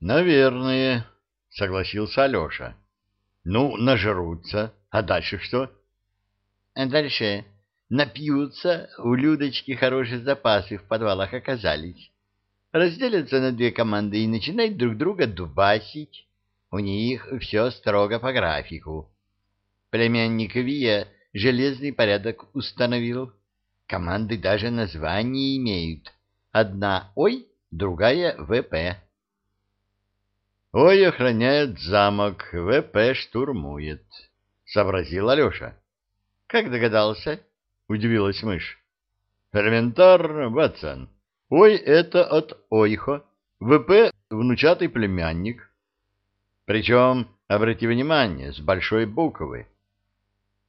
Наверное, согласился Алеша. Ну, нажрутся. А дальше что? А дальше напьются, у Людочки хорошие запасы в подвалах оказались. Разделятся на две команды и начинают друг друга дубасить. У них все строго по графику. Племянник Вия железный порядок установил. Команды даже название имеют. Одна «Ой», другая «ВП». «Ой охраняет замок, ВП штурмует», — сообразил Алеша. «Как догадался?» — удивилась мышь. «Элементарно, Ватсон. Ой — это от Ойхо, ВП — внучатый племянник. Причем, обрати внимание, с большой буквы.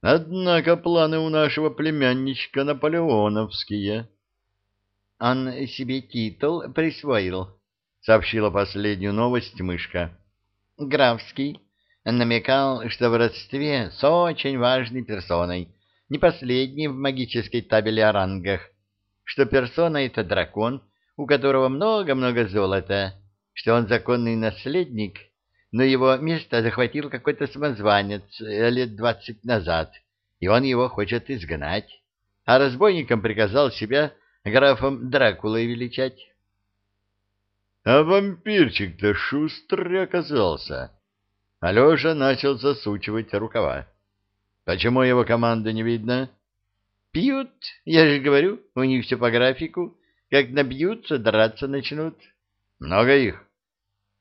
Однако планы у нашего племянничка наполеоновские. — Он себе титул присвоил, — сообщила последнюю новость мышка. — Графский намекал, что в родстве с очень важной персоной, не последней в магической табели о рангах, что персона — это дракон, у которого много-много золота, что он законный наследник — но его место захватил какой-то самозванец лет двадцать назад, и он его хочет изгнать, а разбойникам приказал себя графом Дракулой величать. — А вампирчик-то шустрый оказался. Алеша начал засучивать рукава. — Почему его команды не видно? — Пьют, я же говорю, у них все по графику. Как набьются, драться начнут. — Много их?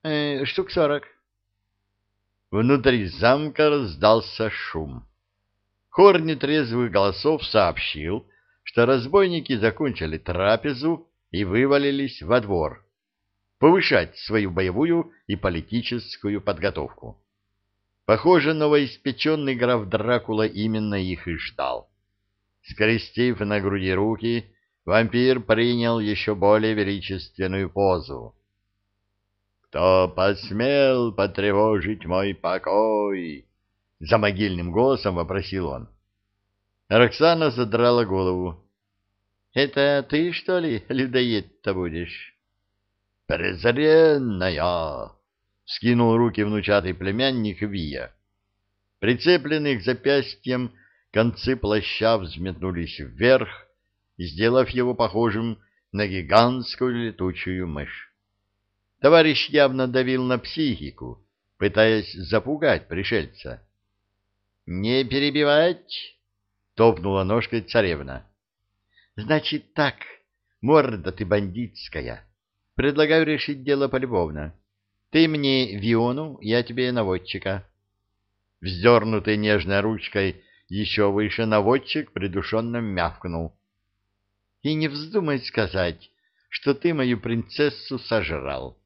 Э, — Штук сорок. — Внутри замка раздался шум. Хор нетрезвых голосов сообщил, что разбойники закончили трапезу и вывалились во двор, повышать свою боевую и политическую подготовку. Похоже, новоиспеченный граф Дракула именно их и ждал. Скрестив на груди руки, вампир принял еще более величественную позу. «Кто посмел потревожить мой покой?» За могильным голосом вопросил он. Роксана задрала голову. «Это ты, что ли, людоед-то будешь?» «Презренная!» — скинул руки внучатый племянник Вия. Прицепленные к запястьям концы плаща взметнулись вверх, сделав его похожим на гигантскую летучую мышь. Товарищ явно давил на психику, пытаясь запугать пришельца. — Не перебивать! — топнула ножкой царевна. — Значит так, морда ты бандитская. Предлагаю решить дело полюбовно. Ты мне Виону, я тебе наводчика. Вздернутый нежной ручкой еще выше наводчик придушенно мявкнул. — И не вздумай сказать, что ты мою принцессу сожрал.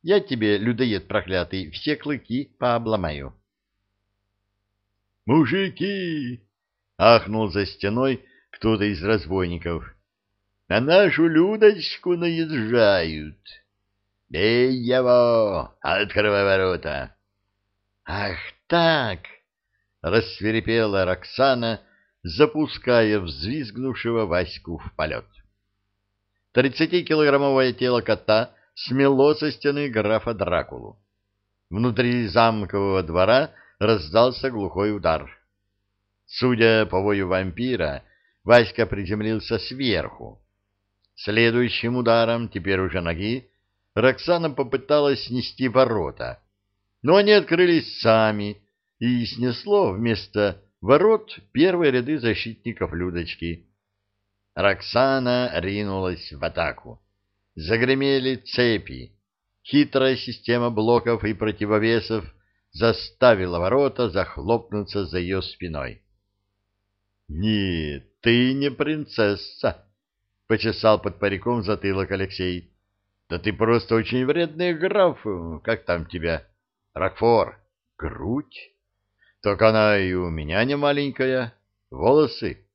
Я тебе, людоед проклятый, все клыки пообломаю. «Мужики!» — ахнул за стеной кто-то из разбойников. «На нашу Людочку наезжают!» «Бей его! Открывай ворота!» «Ах так!» — рассверепела Роксана, запуская взвизгнувшего Ваську в полет. Тридцатикилограммовое тело кота — смело со стены графа Дракулу. Внутри замкового двора раздался глухой удар. Судя по вою вампира, Васька приземлился сверху. Следующим ударом, теперь уже ноги, Роксана попыталась снести ворота, но они открылись сами, и снесло вместо ворот первые ряды защитников Людочки. Роксана ринулась в атаку. Загремели цепи. Хитрая система блоков и противовесов заставила ворота захлопнуться за ее спиной. — Нет, ты не принцесса, — почесал под париком затылок Алексей. — Да ты просто очень вредный граф. Как там тебя? Рокфор. Грудь? Так она и у меня не маленькая. Волосы.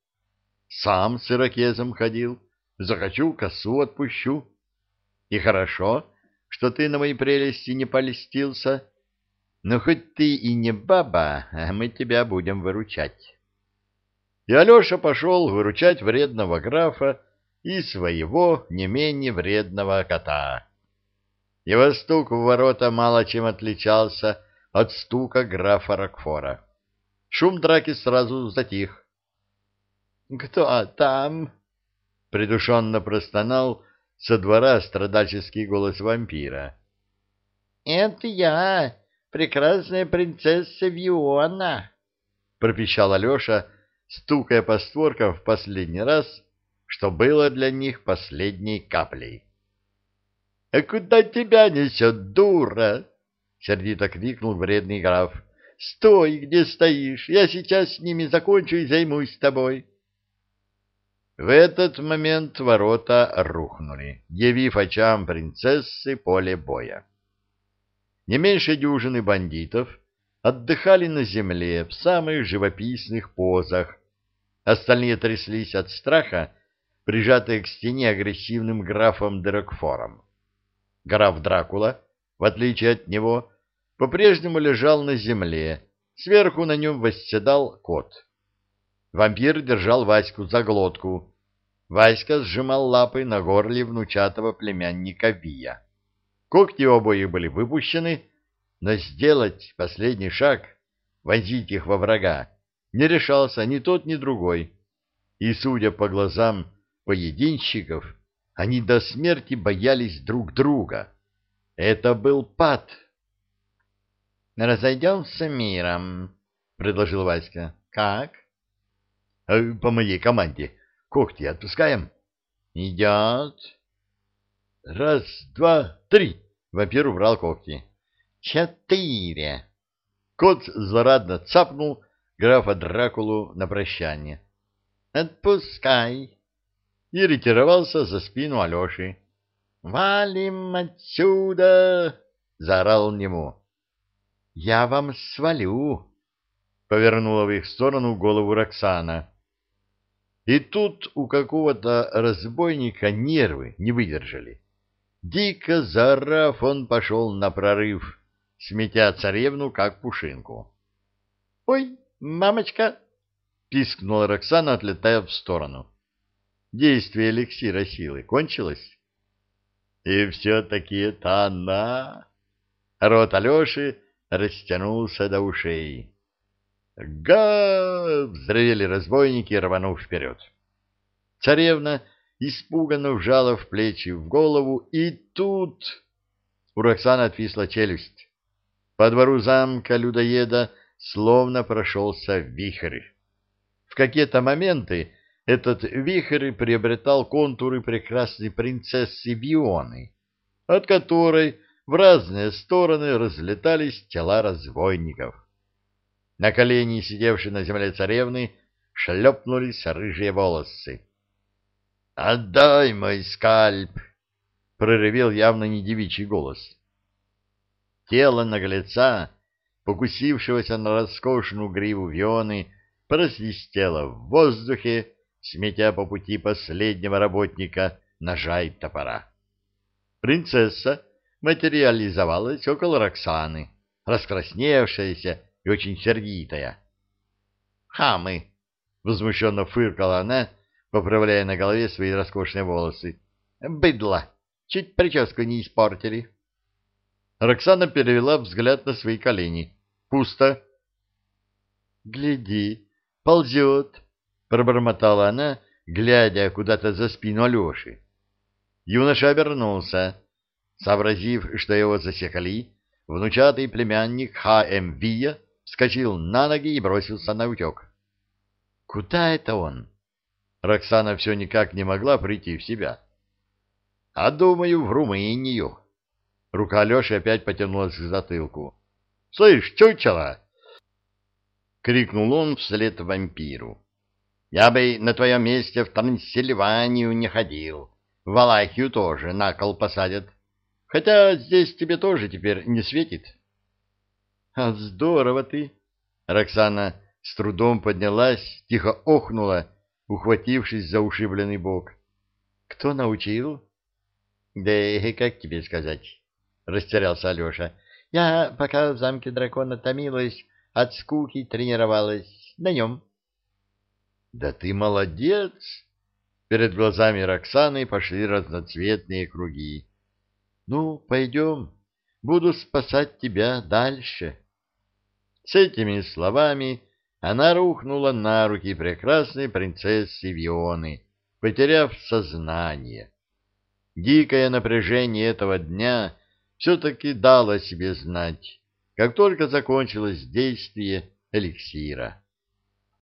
Сам с ирокезом ходил. Захочу, косу отпущу. И хорошо, что ты на мои прелести не полистился. Но хоть ты и не баба, а мы тебя будем выручать. И Алеша пошел выручать вредного графа и своего не менее вредного кота. Его стук в ворота мало чем отличался от стука графа Рокфора. Шум драки сразу затих. — Кто там? — придушенно простонал со двора страдальческий голос вампира. — Это я, прекрасная принцесса Виона, — пропищал Алеша, стукая по створкам в последний раз, что было для них последней каплей. — А куда тебя несет, дура? — сердито крикнул вредный граф. — Стой, где стоишь, я сейчас с ними закончу и займусь тобой. В этот момент ворота рухнули, явив очам принцессы поле боя. Не меньше дюжины бандитов отдыхали на земле в самых живописных позах, остальные тряслись от страха, прижатые к стене агрессивным графом Дерекфором. Граф Дракула, в отличие от него, по-прежнему лежал на земле, сверху на нем восседал кот. Вампир держал Ваську за глотку. Васька сжимал лапы на горле внучатого племянника Вия. Когти обоих были выпущены, но сделать последний шаг, вонзить их во врага, не решался ни тот, ни другой. И, судя по глазам поединщиков, они до смерти боялись друг друга. Это был пад. «Разойдемся миром», — предложил Васька. «Как?» Э, по моей команде. Когти отпускаем? Идет. Раз, два, три. Вампир убрал когти. Четыре. Кот злорадно цапнул графа Дракулу на прощание. Отпускай. И ретировался за спину Алеши. «Валим отсюда!» — заорал он ему. «Я вам свалю!» — повернула в их сторону голову Роксана. И тут у какого-то разбойника нервы не выдержали. Дико заорав, он пошел на прорыв, сметя царевну, как пушинку. — Ой, мамочка! — пискнула Роксана, отлетая в сторону. Действие эликсира силы кончилось. И все-таки это она... Рот Алеши растянулся до ушей. «Га!» — взревели разбойники, рванув вперед. Царевна испуганно вжала в плечи в голову, и тут... У Роксаны отвисла челюсть. По двору замка людоеда словно прошелся вихрь. В какие-то моменты этот вихрь приобретал контуры прекрасной принцессы Бионы, от которой в разные стороны разлетались тела разбойников. На колени сидевшей на земле царевны шлепнулись рыжие волосы. «Отдай мой скальп!» — проревел явно не девичий голос. Тело наглеца, покусившегося на роскошную гриву Вионы, просвистело в воздухе, сметя по пути последнего работника ножа и топора. Принцесса материализовалась около Роксаны, раскрасневшаяся и очень сердитая. «Хамы!» — возмущенно фыркала она, поправляя на голове свои роскошные волосы. «Быдло! Чуть прическу не испортили!» Роксана перевела взгляд на свои колени. «Пусто!» «Гляди, ползет!» — пробормотала она, глядя куда-то за спину Алеши. Юноша обернулся. Сообразив, что его засекали, внучатый племянник Х.М. Вия вскочил на ноги и бросился на утек. — Куда это он? Роксана все никак не могла прийти в себя. — А думаю, в Румынию. Рука Алеши опять потянулась к затылку. — Слышь, чучело! — крикнул он вслед вампиру. — Я бы на твоем месте в Трансильванию не ходил. В Валахию тоже на кол посадят. Хотя здесь тебе тоже теперь не светит. — а здорово ты! Роксана с трудом поднялась, тихо охнула, ухватившись за ушибленный бок. Кто научил? Да как тебе сказать? Растерялся Алеша. Я, пока в замке дракона томилась, от скуки тренировалась. На нем. Да ты молодец! Перед глазами Роксаны пошли разноцветные круги. Ну, пойдем, буду спасать тебя дальше. С этими словами она рухнула на руки прекрасной принцессы Вионы, потеряв сознание. Дикое напряжение этого дня все-таки дало себе знать, как только закончилось действие эликсира.